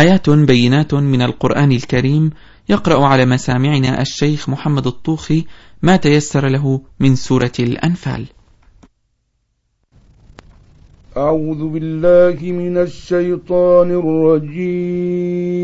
آيات بينات من القرآن الكريم يقرأ على مسامعنا الشيخ محمد الطوخي ما تيسر له من سورة الأنفال. أعوذ بالله من الشيطان الرجيم.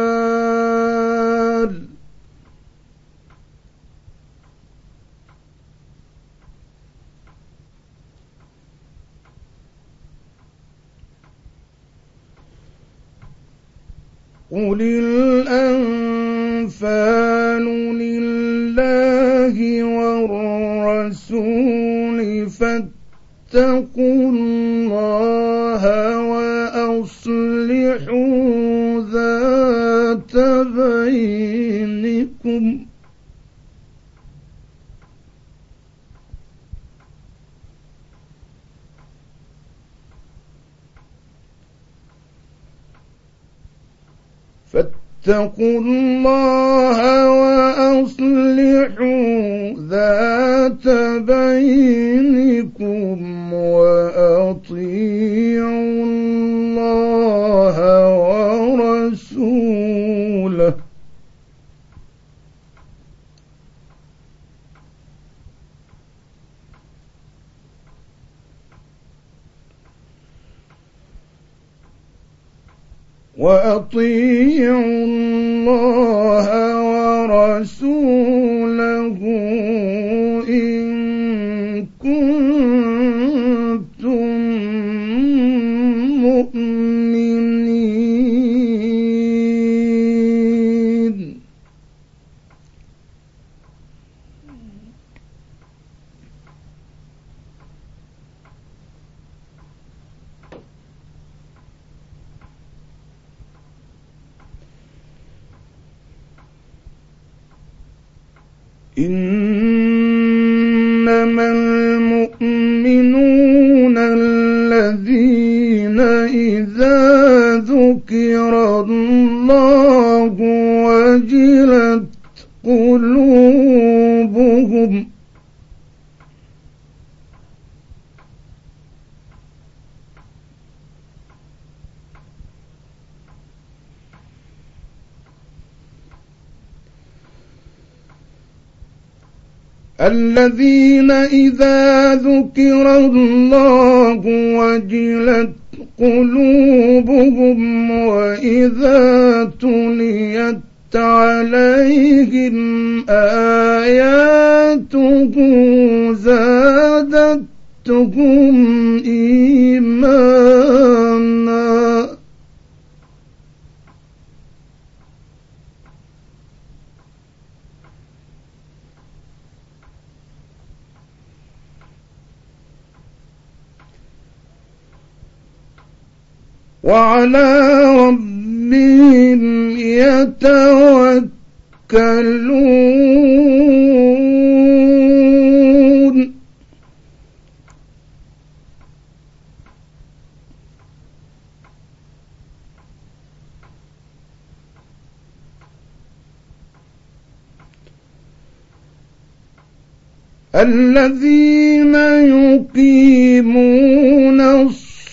قل الأنفال لله والرسول فاتقوا الله وأصلحوا ذات بينكم فاتقوا الله وأصلحوا ذات بينكم وأطيعوا الله ورسوله وأطيعوا الله إنما المؤمنون الذين إذا ذكر الله وجلت قلوبهم الذين إذا ذكر الله وجلت قلوبهم وإذا تليت عليهم آياته زادتهم إيمانا وعلى ربهم يتوكلون. الذين يقيمون الصلاة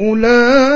أولئك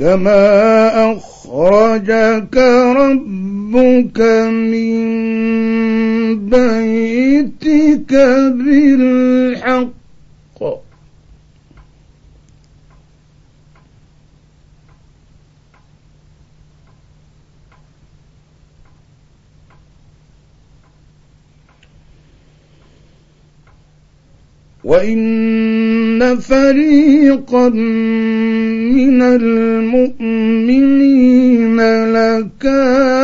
كما أخرجك ربك من بيتك بالحق وإن فريقا من المؤمنين لكارهون.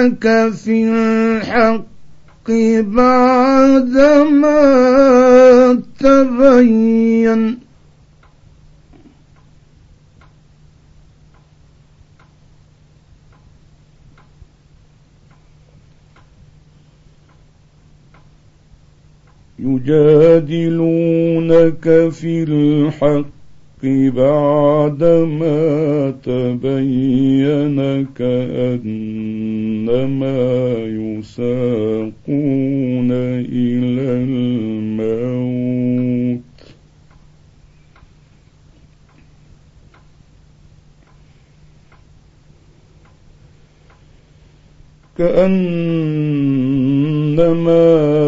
يجادلونك في الحق بعدما تبين. يجادلونك في الحق بعدما تبين كأنما يساقون إلى الموت. كأنما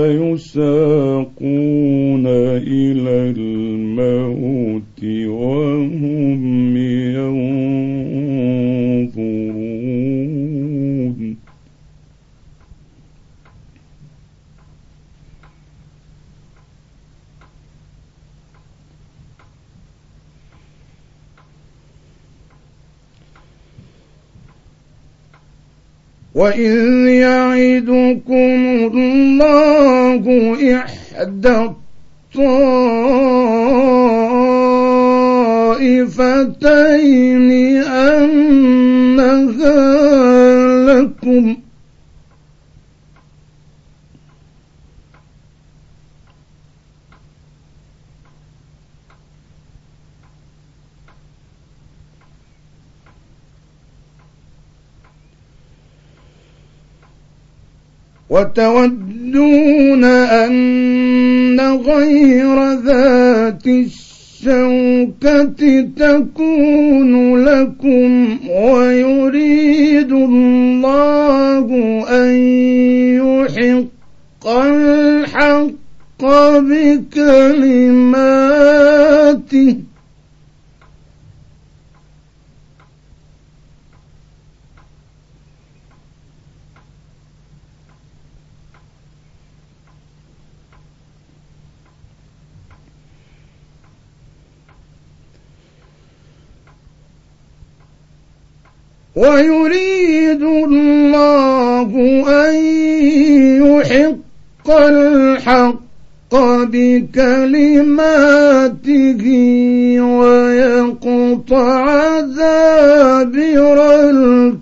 يساقون إلى الموت وهم ينظرون. وإذ يعدكم الله إحدى الطائفتين أنها لكم. وتودون أن غير ذات الشوكة تكون لكم ويريد الله أن يحق الحق بكلماته. ويريد الله أن يحق الحق بكلماته ويقطع دابر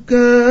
الكافرين.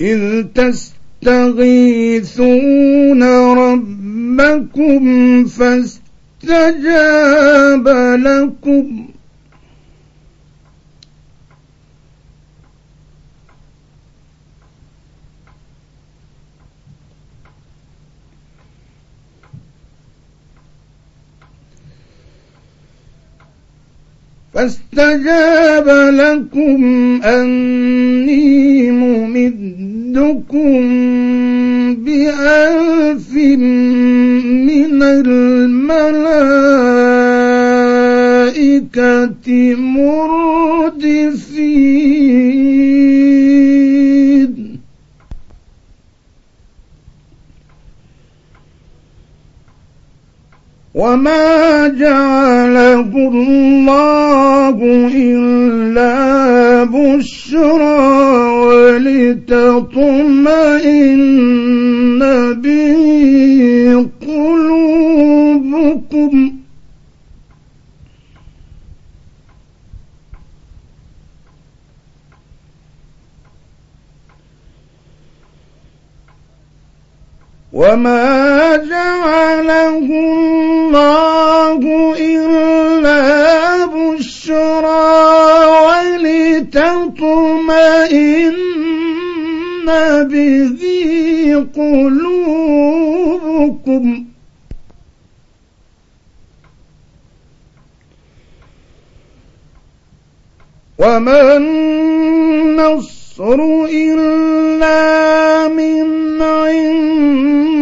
إذ تستغيثون ربكم فاستجاب لكم فاستجاب لكم أني ممدكم بألف من الملائكة مردفين. وما جعله الله إلا بشرى ولتطمئن به قلوبكم وما جعله الله إلا بشرى ولتطمئن به قلوبكم وما النصر إلا من عند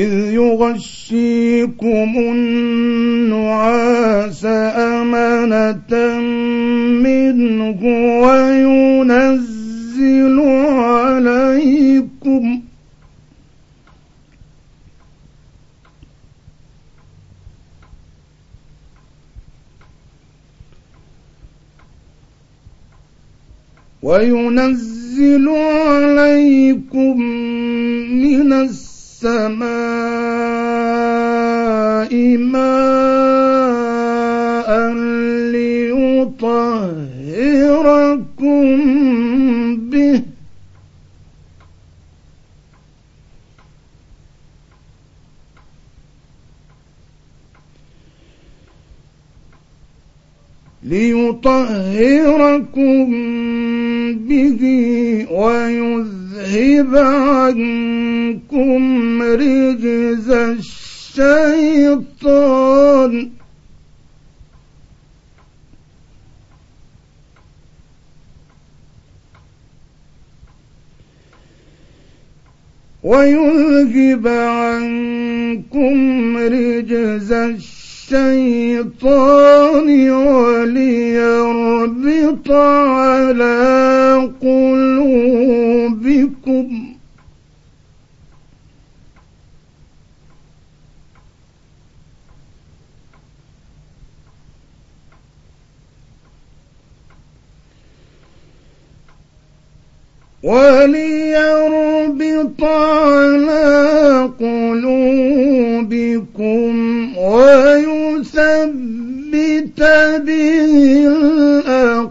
إذ يغشيكم النعاس أمنة منه وينزل عليكم وينزل عليكم من السماء ماء ليطهركم به. ليطهركم به ويذهب عنكم رجز الشيطان. ويذهب عنكم رجز الشيطان وليربط على قلوبكم. وليربط على قلوبكم ويثبت به الأقدام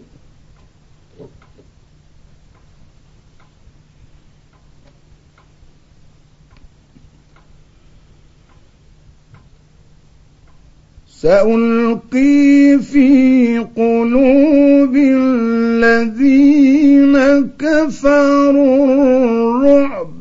سألقي في قلوب الذين كفروا الرعب.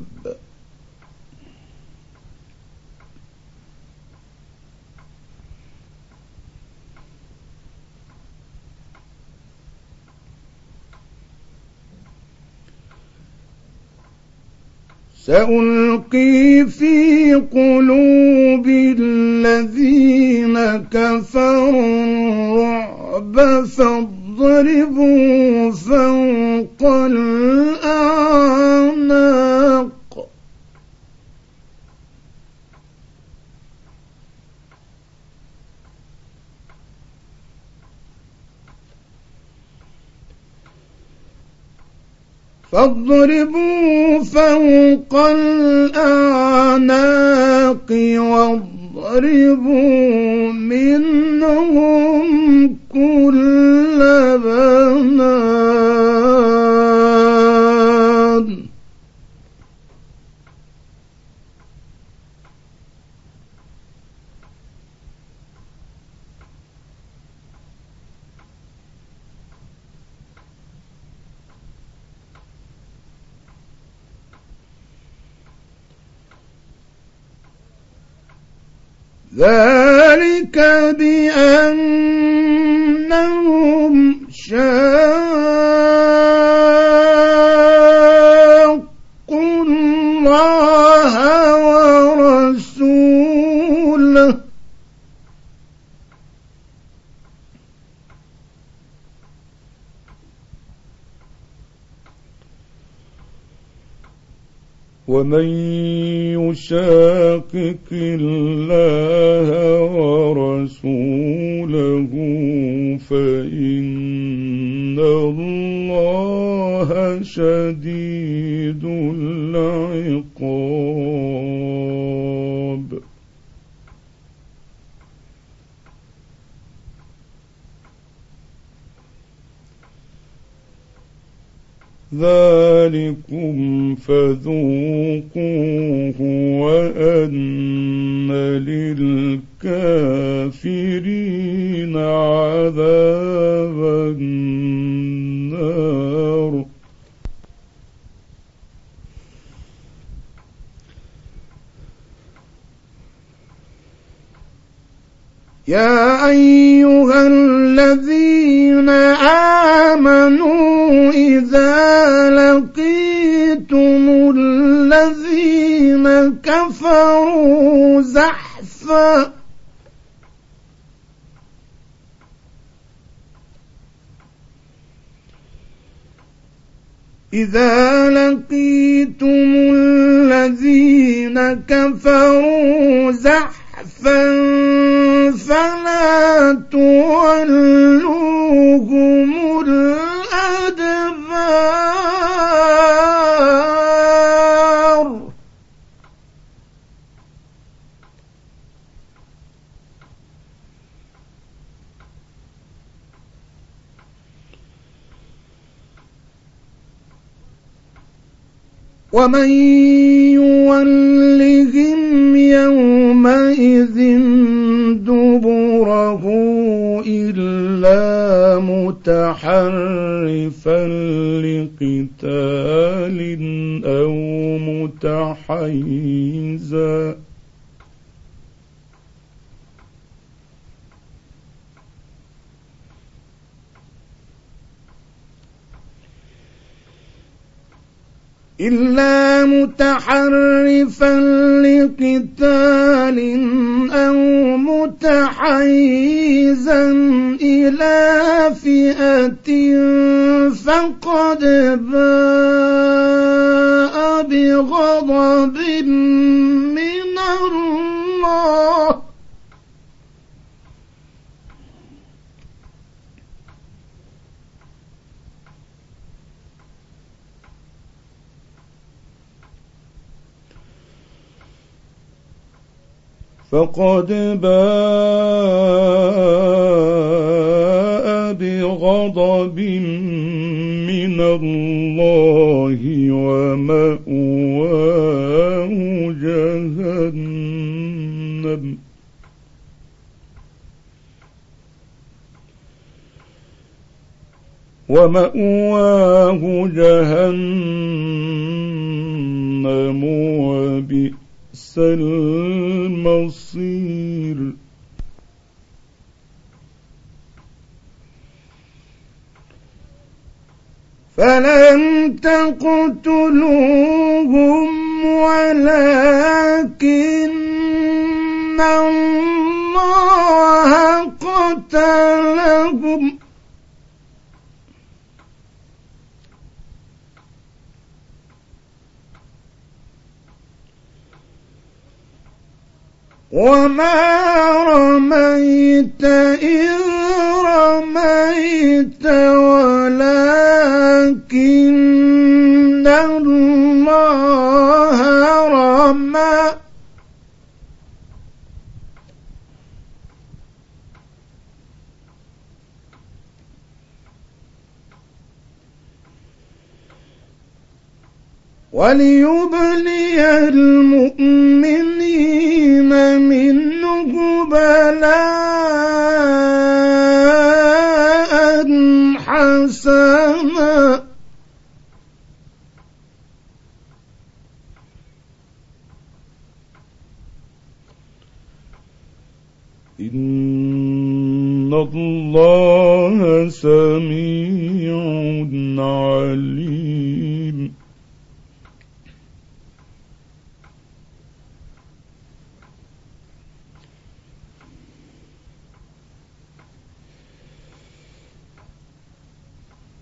سألقي في قلوب الذين كفروا الرعب فاضربوا فوق الأعناق. فاضربوا فوق الأعناق واضربوا منهم كل بنان ذلك بأنهم شاقوا الله ورسوله. ومن يشاقق الله الله شديد العقاب. ذلكم فذوقوه وأن للكافرين عذاب النار. يا أيها الذين آمنوا إذا لقيتم الذين كفروا زحفا إذا لقيتم الذين كفروا زحفا فلا تولوهم الأدبار. ومن يولهم يومئذ دبره إلا متحرفا لقتال أو متحيزا. إلا متحرفا لقتال أو متحيزا إلى فئة فقد باء بغضب من الله. فقد باء بغضب من الله ومأواه جهنم. ومأواه جهنم وبئس المصير فلم تقتلوهم ولكن الله قتلهم. وما رميت إذ رميت ولكن الله رمى وليبلي المؤمنين منه بلاء حسنا. إن الله سميع عليم.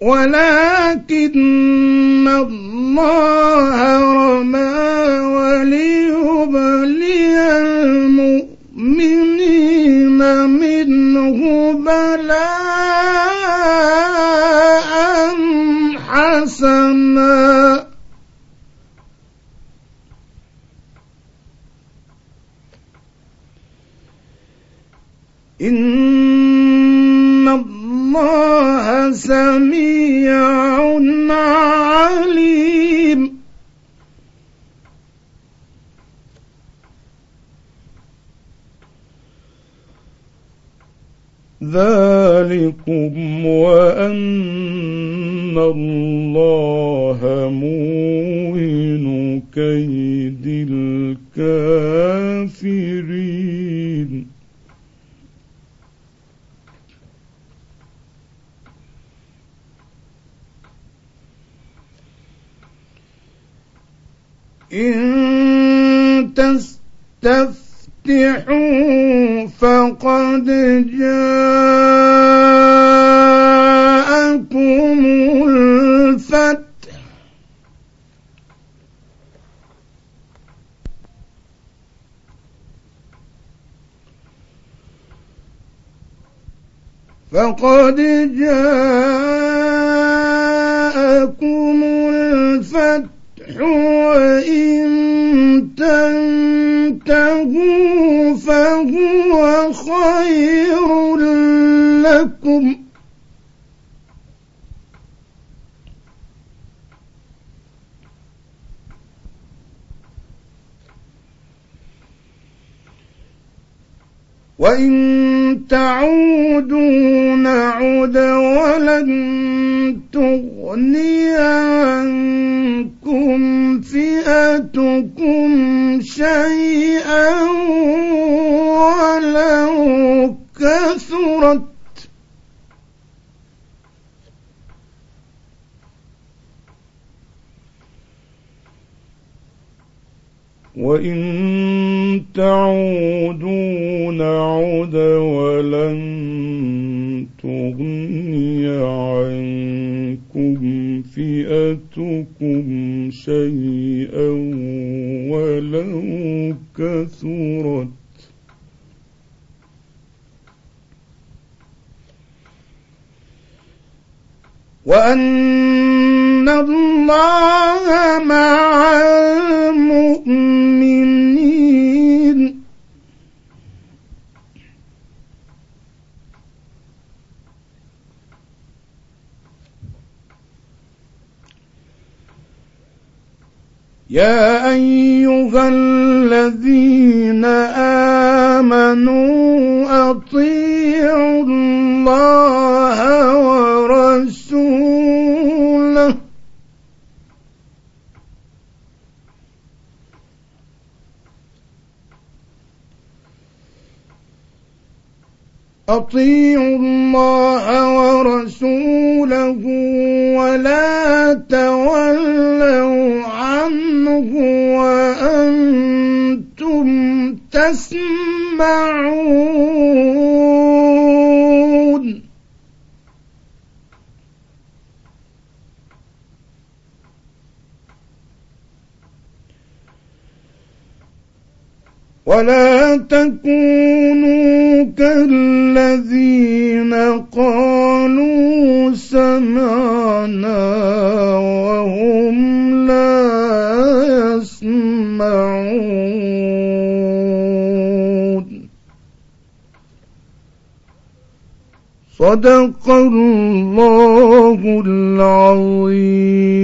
ولكن الله رمى وليبلي المؤمنين منه بلاء سميع عليم. ذلكم وأن الله موهن كيد الكافرين. إن تستفتحوا فقد جاءكم الفتح. فقد جاءكم الفتح. وإن تنتهوا فهو خير لكم. وإن تعودوا نعد ولن تغني عنكم فئتكم شيئا ولو كثرت. وإن تعودوا نعد ولن تغني عنكم فئتكم شيئا ولو كثرت وأن الله مع المؤمنين يا أيها الذين آمنوا أطيعوا الله ورسوله. أطيعوا الله تسمعون ولا تكونوا كالذين قالوا سمعنا وهم لا يسمعون. صدق الله العظيم.